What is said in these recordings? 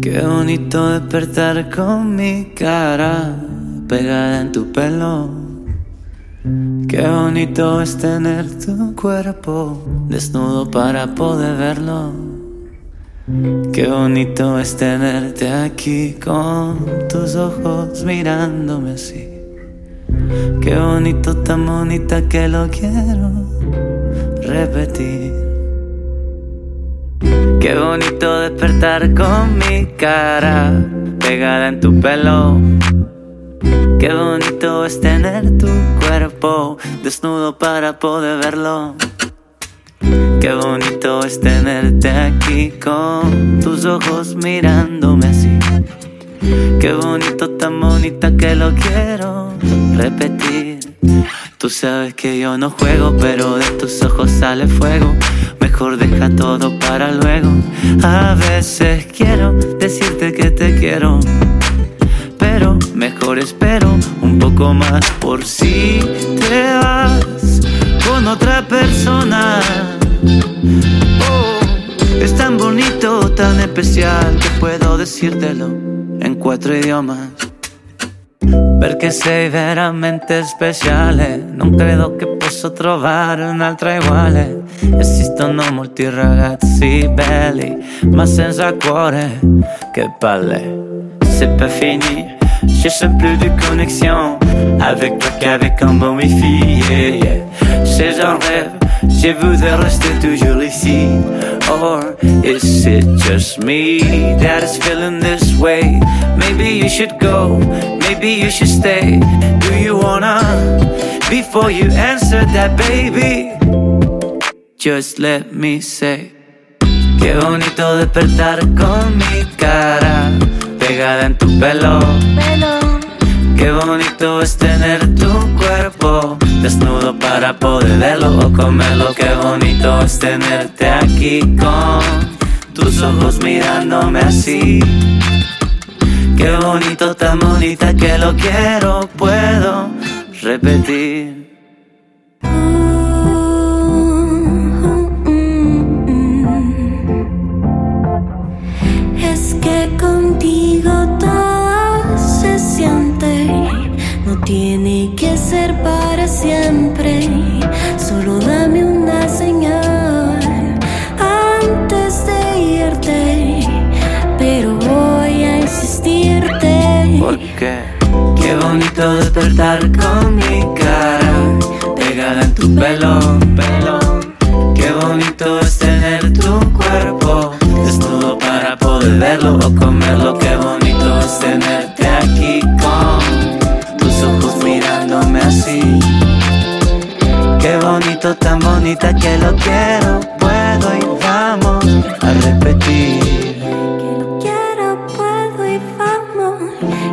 Qué bonito despertar con mi cara pegada en tu pelo. Qué bonito es tener tu cuerpo desnudo para poder verlo. Qué bonito es tenerte aquí con tus ojos mirándome así. Qué bonito, tan bonita que lo quiero repetir. Qué bonito despertar con mi cara pegada en tu pelo. Qué bonito es tener tu cuerpo desnudo para poder verlo. Qué bonito es tenerte aquí con tus ojos mirándome así. Qué bonito, tan bonita que lo quiero repetir. Tú sabes que yo no juego, pero de tus ojos sale fuego. Mejor deja todo para luego. A veces quiero decirte que te quiero, pero mejor espero un poco más por si te vas con otra persona. Oh, es tan bonito, tan especial que puedo decírtelo en cuatro idiomas. Perché sei veramente speciale, non credo che posso trovare un'altra uguale. Esistono molti ragazzi belli, ma senza cuore, che palle. C'est pas fini, sens plus de connexion avec toi qu'avec un bon wifi. Yeah, yeah. C'est un rêve, je voudrais rester toujours ici. Or is it just me that is feeling this way? Maybe you should go, maybe you should stay. Do you wanna? Before you answer that, baby, just let me say. Qué bonito despertar con mi cara pegada en tu pelo. Qué bonito es tener tu cuerpo desnudo para poder verlo o comerlo. Qué bonito es tenerte aquí con tus ojos mirándome así. Qué bonito, tan bonita que lo quiero, puedo repetir. Es que contigo todo se siente, no tiene siempre, solo dame una señal antes de irte, pero voy a insistirte. Porque qué bonito despertar con mi cara pegada en tu pelo, tan bonita que lo quiero, puedo y vamos a repetir. Que lo quiero, puedo y vamos.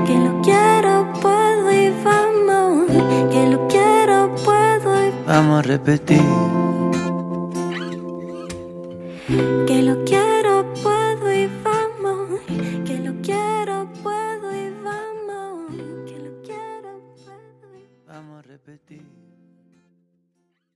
Que lo quiero, puedo y vamos. Que lo quiero, puedo y vamos a repetir. Que lo quiero.